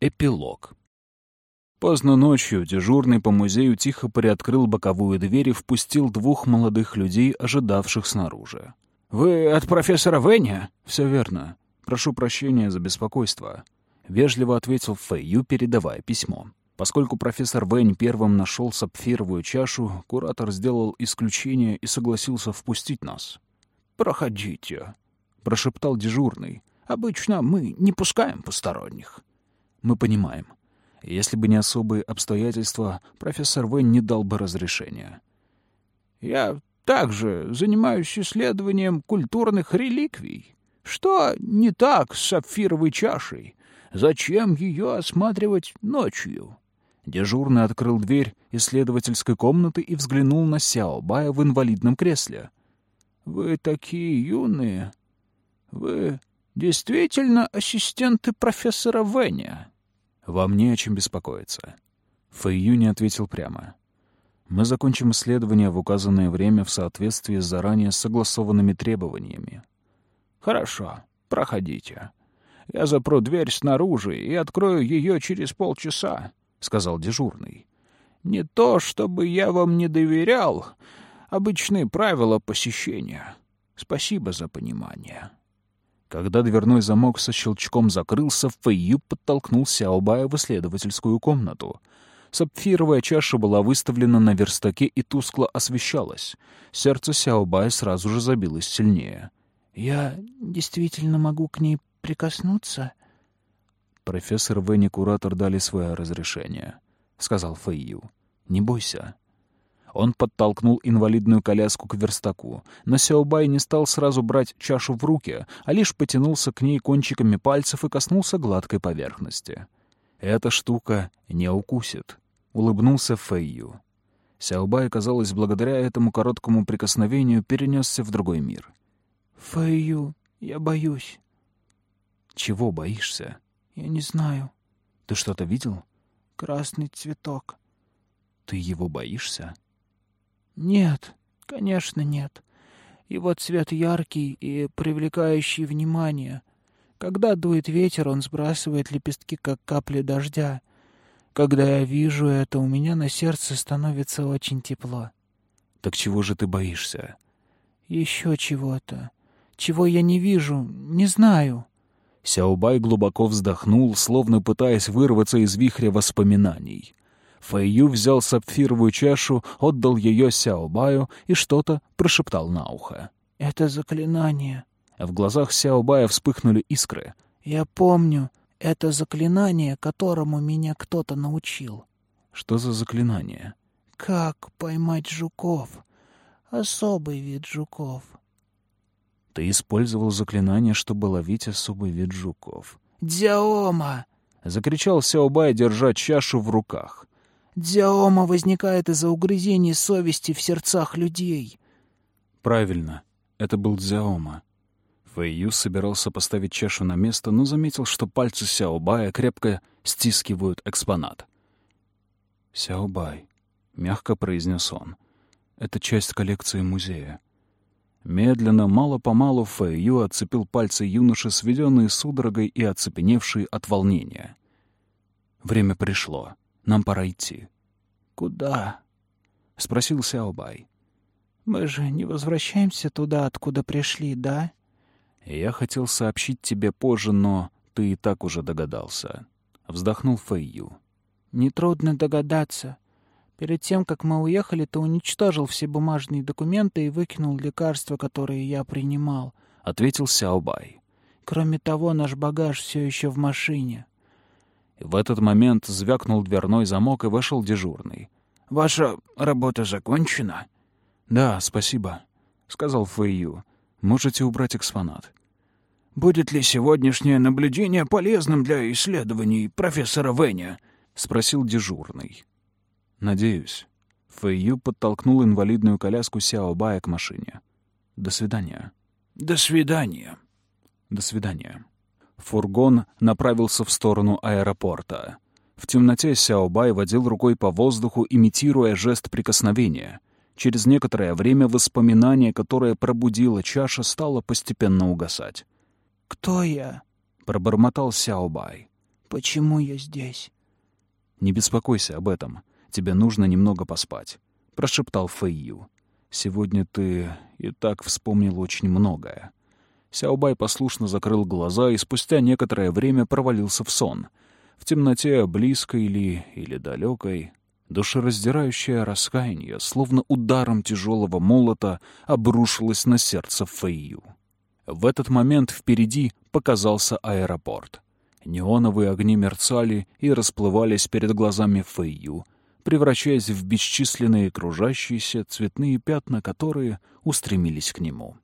Эпилог. Поздно ночью дежурный по музею тихо приоткрыл боковую дверь и впустил двух молодых людей, ожидавших снаружи. «Вы от профессора Веня?» «Все верно. Прошу прощения за беспокойство», — вежливо ответил Фэйю, передавая письмо. Поскольку профессор Вэнь первым нашел сапфировую чашу, куратор сделал исключение и согласился впустить нас. «Проходите», — прошептал дежурный. «Обычно мы не пускаем посторонних». «Мы понимаем. Если бы не особые обстоятельства, профессор Вэнь не дал бы разрешения». «Я также занимаюсь исследованием культурных реликвий. Что не так с сапфировой чашей? Зачем ее осматривать ночью?» Дежурный открыл дверь исследовательской комнаты и взглянул на Сяо Бая в инвалидном кресле. «Вы такие юные. Вы действительно ассистенты профессора Вэня?» «Вам не о чем беспокоиться». Фэйю не ответил прямо. «Мы закончим исследование в указанное время в соответствии с заранее согласованными требованиями». «Хорошо, проходите. Я запру дверь снаружи и открою ее через полчаса. — сказал дежурный. «Не то, чтобы я вам не доверял. Обычные правила посещения. Спасибо за понимание». Когда дверной замок со щелчком закрылся, Фэйю подтолкнул Сяобая в исследовательскую комнату. Сапфировая чаша была выставлена на верстаке и тускло освещалась. Сердце Сяобая сразу же забилось сильнее. «Я действительно могу к ней прикоснуться?» «Профессор Вэнни и куратор дали свое разрешение», — сказал Фэйю. «Не бойся». Он подтолкнул инвалидную коляску к верстаку, но Сяобай не стал сразу брать чашу в руки, а лишь потянулся к ней кончиками пальцев и коснулся гладкой поверхности. «Эта штука не укусит», — улыбнулся Фэйю. Сяобай, казалось, благодаря этому короткому прикосновению перенесся в другой мир. «Фэйю, я боюсь». «Чего боишься?» Я не знаю. Ты что-то видел? Красный цветок. Ты его боишься? Нет, конечно, нет. Его цвет яркий и привлекающий внимание. Когда дует ветер, он сбрасывает лепестки, как капли дождя. Когда я вижу это, у меня на сердце становится очень тепло. Так чего же ты боишься? Еще чего-то. Чего я не вижу, не знаю. Сяобай глубоко вздохнул, словно пытаясь вырваться из вихря воспоминаний. Фэйю взял сапфировую чашу, отдал ее Сяобаю и что-то прошептал на ухо. «Это заклинание». В глазах Сяобая вспыхнули искры. «Я помню. Это заклинание, которому меня кто-то научил». «Что за заклинание?» «Как поймать жуков. Особый вид жуков». Ты использовал заклинание, чтобы ловить особый вид жуков. «Диома!» — закричал Сяобай, держа чашу в руках. «Диома возникает из-за угрызений совести в сердцах людей». «Правильно. Это был Дзяома». Фэйю собирался поставить чашу на место, но заметил, что пальцы Сяобая крепко стискивают экспонат. «Сяобай», — мягко произнес он, — «это часть коллекции музея. Медленно, мало-помалу Фэйю отцепил пальцы юноши, сведенные судорогой и оцепеневшие от волнения. «Время пришло. Нам пора идти». «Куда?» — спросил Сяобай. «Мы же не возвращаемся туда, откуда пришли, да?» «Я хотел сообщить тебе позже, но ты и так уже догадался». Вздохнул Фэйю. «Нетрудно догадаться. Перед тем, как мы уехали, ты уничтожил все бумажные документы и выкинул лекарства, которые я принимал», — ответил Сяобай. «Кроме того, наш багаж все еще в машине». В этот момент звякнул дверной замок и вошел дежурный. «Ваша работа закончена?» «Да, спасибо», — сказал Фэйю. «Можете убрать экспонат». «Будет ли сегодняшнее наблюдение полезным для исследований профессора Вэня?» — спросил дежурный. «Надеюсь». Фэйю подтолкнул инвалидную коляску Сяо Бая к машине. «До свидания». «До свидания». «До свидания». Фургон направился в сторону аэропорта. В темноте Сяо Бай водил рукой по воздуху, имитируя жест прикосновения. Через некоторое время воспоминание, которое пробудило чаша, стало постепенно угасать. «Кто я?» — пробормотал Сяо Бай. Почему я здесь? «Не беспокойся об этом. Тебе нужно немного поспать», — прошептал Фэйю. «Сегодня ты и так вспомнил очень многое». Сяобай послушно закрыл глаза и спустя некоторое время провалился в сон. В темноте, близкой ли или далекой, душераздирающее раскаяние, словно ударом тяжелого молота, обрушилось на сердце Фэйю. В этот момент впереди показался аэропорт — Неоновые огни мерцали и расплывались перед глазами Фэйю, превращаясь в бесчисленные кружащиеся цветные пятна, которые устремились к нему.